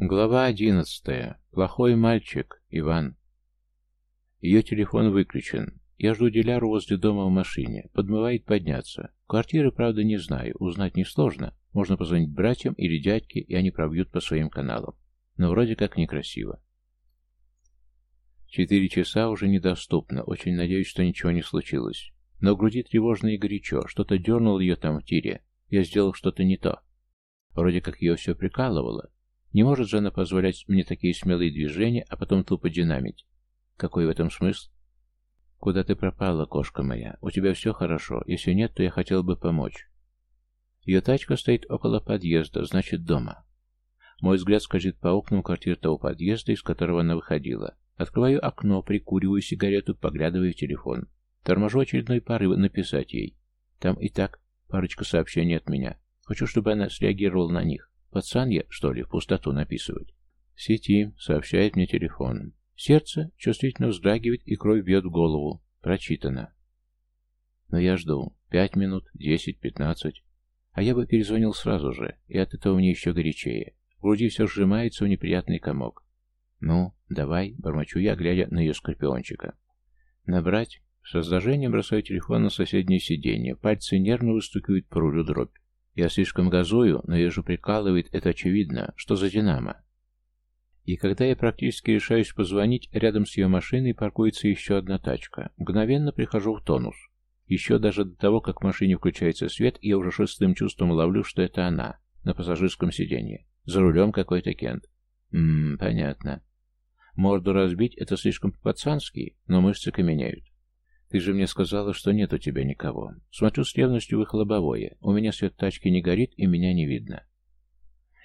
Глава одиннадцатая. Плохой мальчик. Иван. Ее телефон выключен. Я жду Диляру возле дома в машине. Подмывает подняться. Квартиры, правда, не знаю. Узнать несложно. Можно позвонить братьям или дядьке, и они пробьют по своим каналам. Но вроде как некрасиво. Четыре часа уже недоступно. Очень надеюсь, что ничего не случилось. Но в груди тревожно и горячо. Что-то дернуло ее там в тире. Я сделал что-то не то. Вроде как ее все прикалывало. Не может же она позволять мне такие смелые движения, а потом тупо динамить. Какой в этом смысл? Куда ты пропала, кошка моя? У тебя все хорошо. Если нет, то я хотел бы помочь. Ее тачка стоит около подъезда, значит, дома. Мой взгляд скользит по окнам квартиры того подъезда, из которого она выходила. Открываю окно, прикуриваю сигарету, поглядываю в телефон. Торможу очередной порыв написать ей. Там и так парочка сообщений от меня. Хочу, чтобы она среагировала на них. Пацан я, что ли, в пустоту написывать? В сети, сообщает мне телефон. Сердце чувствительно вздрагивает и кровь бьет в голову. Прочитано. Но я жду. Пять минут, десять, пятнадцать. А я бы перезвонил сразу же, и от этого мне еще горячее. В груди все сжимается в неприятный комок. «Ну, давай», — бормочу я, глядя на ее скорпиончика. «Набрать?» С раздражением бросаю телефон на соседнее сиденье. Пальцы нервно выстукивают по рулю дробь. Я слишком газую, но ежу прикалывает, это очевидно, что за «Динамо». И когда я практически решаюсь позвонить, рядом с ее машиной паркуется еще одна тачка. Мгновенно прихожу в тонус. Еще даже до того, как в машине включается свет, я уже шестым чувством ловлю, что это она, на пассажирском сиденье. За рулем какой-то Кент. Ммм, понятно. Морду разбить — это слишком по-пацански, но мышцы каменяют. «Ты же мне сказала, что нет у тебя никого. Смотрю с ревностью в их лобовое. У меня свет тачки не горит, и меня не видно».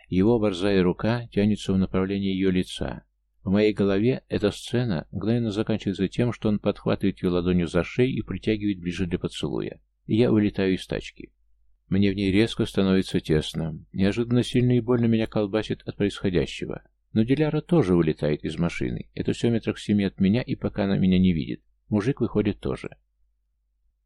Его борзая рука тянется в направлении ее лица. В моей голове эта сцена мгновенно заканчивается тем, что он подхватывает ее ладонью за шею и притягивает ближе для поцелуя. И я вылетаю из тачки. Мне в ней резко становится тесно. Неожиданно сильно и больно меня колбасит от происходящего. Но Диляра тоже вылетает из машины. Это все метрах семи от меня, и пока она меня не видит. Мужик выходит тоже.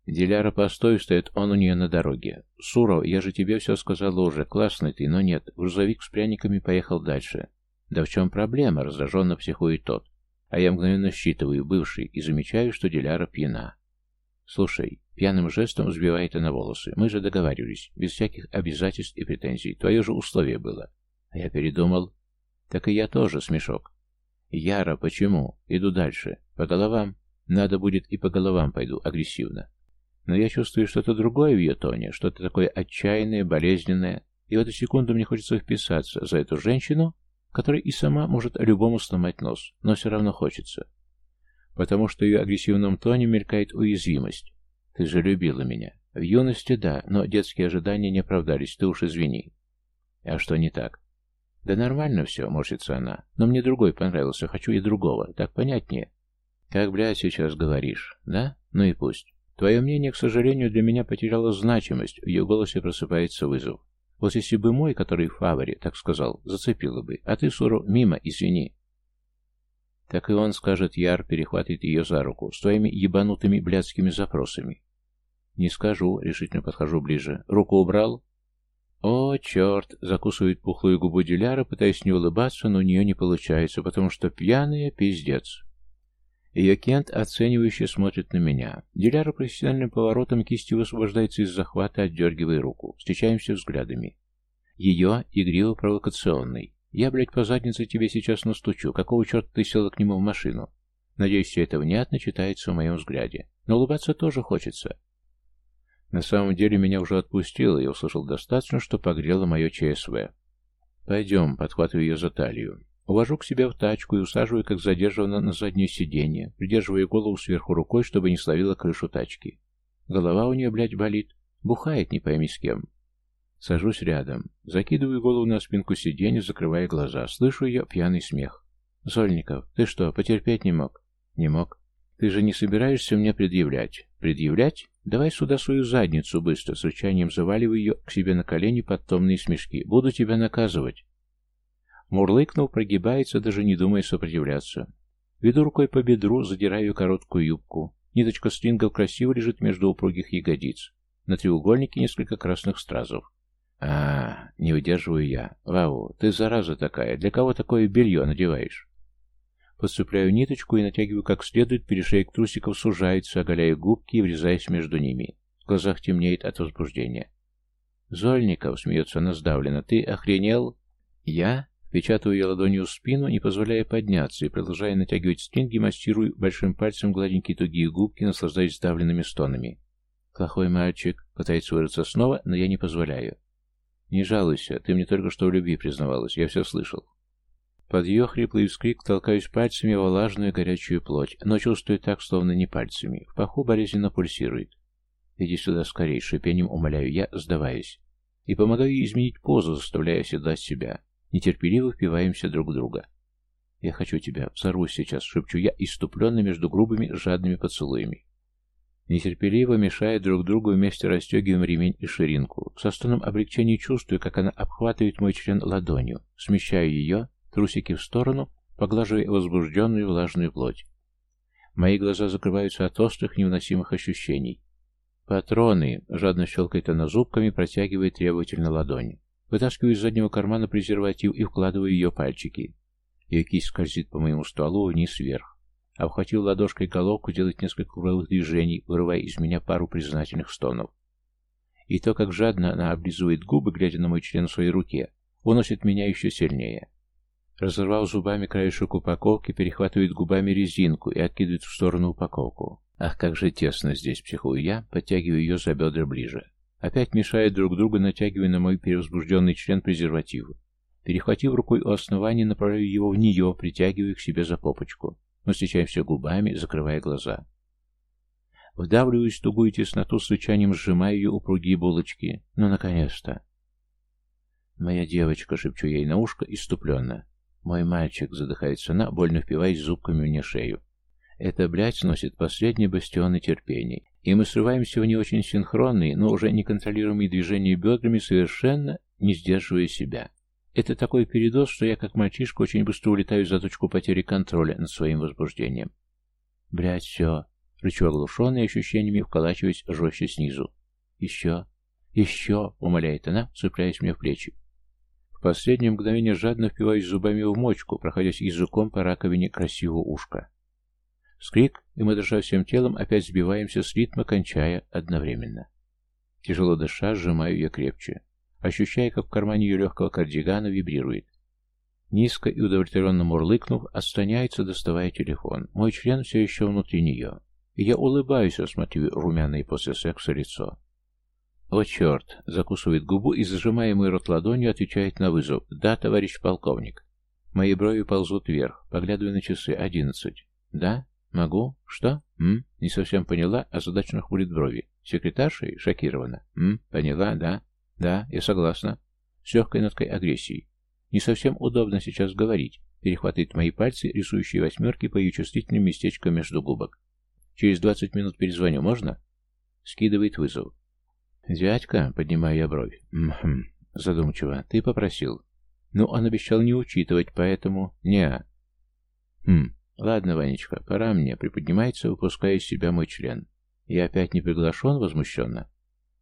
Диляра, постой, стоит он у нее на дороге. Суров, я же тебе все сказала уже. Классный ты, но нет. Грузовик с пряниками поехал дальше. Да в чем проблема? Раздраженно психует тот. А я мгновенно считываю бывший и замечаю, что Диляра пьяна. Слушай, пьяным жестом взбивает она волосы. Мы же договаривались, без всяких обязательств и претензий. Твое же условие было. А я передумал. Так и я тоже, смешок. Яра, почему? Иду дальше. По головам. Надо будет и по головам пойду агрессивно. Но я чувствую что-то другое в ее тоне, что-то такое отчаянное, болезненное, и в эту секунду мне хочется вписаться за эту женщину, которая и сама может любому сломать нос, но все равно хочется. Потому что в ее агрессивном тоне мелькает уязвимость. Ты же любила меня. В юности да, но детские ожидания не оправдались, ты уж извини. А что не так? Да нормально все, морщится она, но мне другой понравился, хочу и другого, так понятнее. Как, блядь, сейчас говоришь, да? Ну и пусть. Твое мнение, к сожалению, для меня потеряло значимость, в ее голосе просыпается вызов. Вот если бы мой, который в фаворе, так сказал, зацепило бы, а ты, Суру, мимо, извини. Так и он, скажет Яр, перехватит ее за руку, с твоими ебанутыми блядскими запросами. Не скажу, решительно подхожу ближе. Руку убрал? О, черт, закусывает пухлую губу Диляра, пытаясь не улыбаться, но у нее не получается, потому что пьяная пиздец. Ее Кент оценивающе смотрит на меня. Диляра профессиональным поворотом кисти высвобождается из захвата, отдергивая руку. Встречаемся взглядами. Ее игриво-провокационный. Я, блядь, по заднице тебе сейчас настучу. Какого черта ты села к нему в машину? Надеюсь, все это внятно читается в моем взгляде. Но улыбаться тоже хочется. На самом деле меня уже отпустило, я услышал достаточно, что погрело мое ЧСВ. «Пойдем», — подхватываю ее за талию. Увожу к себе в тачку и усаживаю, как задержанно, на заднее сиденье, придерживая голову сверху рукой, чтобы не словила крышу тачки. Голова у нее, блядь, болит. Бухает, не пойми с кем. Сажусь рядом. Закидываю голову на спинку сиденья, закрывая глаза. Слышу ее пьяный смех. «Зольников, ты что, потерпеть не мог?» «Не мог. Ты же не собираешься мне предъявлять?» «Предъявлять? Давай сюда свою задницу быстро!» С рычанием заваливаю ее к себе на колени под томные смешки. «Буду тебя наказывать!» Мурлыкнул, прогибается, даже не думая сопротивляться. Веду рукой по бедру, задираю короткую юбку. Ниточка стрингов красиво лежит между упругих ягодиц. На треугольнике несколько красных стразов. А, не выдерживаю я. Вау, ты зараза такая. Для кого такое белье надеваешь? Подцепляю ниточку и натягиваю как следует, перешеек трусиков сужается, оголяя губки и врезаясь между ними. В глазах темнеет от возбуждения. Зольников, смеется она сдавленно, ты охренел? Я? Впечатываю ее ладонью в спину, не позволяя подняться, и, продолжая натягивать стринги, мастерую большим пальцем гладенькие тугие губки, наслаждаясь сдавленными стонами. Плохой мальчик. Пытается вырваться снова, но я не позволяю. Не жалуйся, ты мне только что в любви признавалась, я все слышал. Под ее хриплый вскрик толкаюсь пальцами во влажную горячую плоть, но чувствую так, словно не пальцами. В паху болезненно пульсирует. Иди сюда скорей, шипением умоляю я, сдаваясь. И помогаю ей изменить позу, заставляя оседлать себя. Нетерпеливо впиваемся друг в друга. «Я хочу тебя, взорвусь сейчас», — шепчу я, иступленно между грубыми, жадными поцелуями. Нетерпеливо мешая друг другу, вместе расстегиваем ремень и ширинку. Со стоном облегчения чувствую, как она обхватывает мой член ладонью. Смещаю ее, трусики в сторону, поглаживая возбужденную влажную плоть. Мои глаза закрываются от острых невыносимых ощущений. «Патроны!» — жадно щелкает она зубками, протягивает требовательно ладони. Вытаскиваю из заднего кармана презерватив и вкладываю ее пальчики. Ее кисть скользит по моему стволу вниз-вверх. Обхватил ладошкой головку, делает несколько круговых движений, вырывая из меня пару признательных стонов. И то, как жадно она облизывает губы, глядя на мой член в своей руке, уносит меня еще сильнее. Разорвав зубами краешек упаковки, перехватывает губами резинку и откидывает в сторону упаковку. Ах, как же тесно здесь, психую я, подтягиваю ее за бедра ближе. Опять мешают друг другу, натягивая на мой перевозбужденный член презерватив. Перехватив рукой у основания, направляю его в нее, притягивая к себе за попочку. Мы встречаемся губами, закрывая глаза. Вдавливаюсь в тугую тесноту, с сжимаю ее упругие булочки. Ну, наконец-то. «Моя девочка», — шепчу ей на ушко, иступленно. «Мой мальчик», — задыхается она, больно впиваясь зубками мне шею. Это, блядь, сносит последний бастионы терпения. И мы срываемся в не очень синхронные, но уже неконтролируемые движения бедрами, совершенно не сдерживая себя. Это такой передоз, что я, как мальчишка, очень быстро улетаю за точку потери контроля над своим возбуждением. Блядь, все. Рычу оглушенный ощущениями, вколачиваясь жестче снизу. Еще. Еще, умоляет она, цепляясь мне в плечи. В последнее мгновение жадно впиваюсь зубами в мочку, проходясь языком по раковине красивого ушка. Скрик, и мы, дрожа всем телом, опять сбиваемся с ритма, кончая одновременно. Тяжело дыша, сжимаю ее крепче, ощущая, как в кармане ее легкого кардигана вибрирует. Низко и удовлетворенно мурлыкнув, отстраняется, доставая телефон. Мой член все еще внутри нее. И я улыбаюсь, осмотрев румяное после секса лицо. «О, черт!» — закусывает губу и, зажимая мой рот ладонью, отвечает на вызов. «Да, товарищ полковник». Мои брови ползут вверх, поглядывая на часы. «Одиннадцать». «Да? «Могу? Что? М? Не совсем поняла, а задачно хмурит брови. Секретаршей? Шокирована. М? Поняла, да? Да, я согласна. С легкой ноткой агрессии. Не совсем удобно сейчас говорить. Перехватывает мои пальцы, рисующие восьмерки по ее чувствительным местечкам между губок. Через двадцать минут перезвоню, можно? Скидывает вызов. «Дядька», — поднимаю я бровь. «Мхм», — задумчиво, — «ты попросил». «Ну, он обещал не учитывать, поэтому...» «Не-а». «Хм, «Ладно, Ванечка, пора мне», — приподнимается, выпуская из себя мой член. «Я опять не приглашен?» — возмущенно.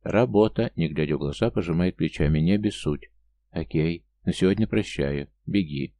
«Работа», — не глядя в глаза, пожимает плечами, «не без суть». «Окей, на сегодня прощаю. Беги».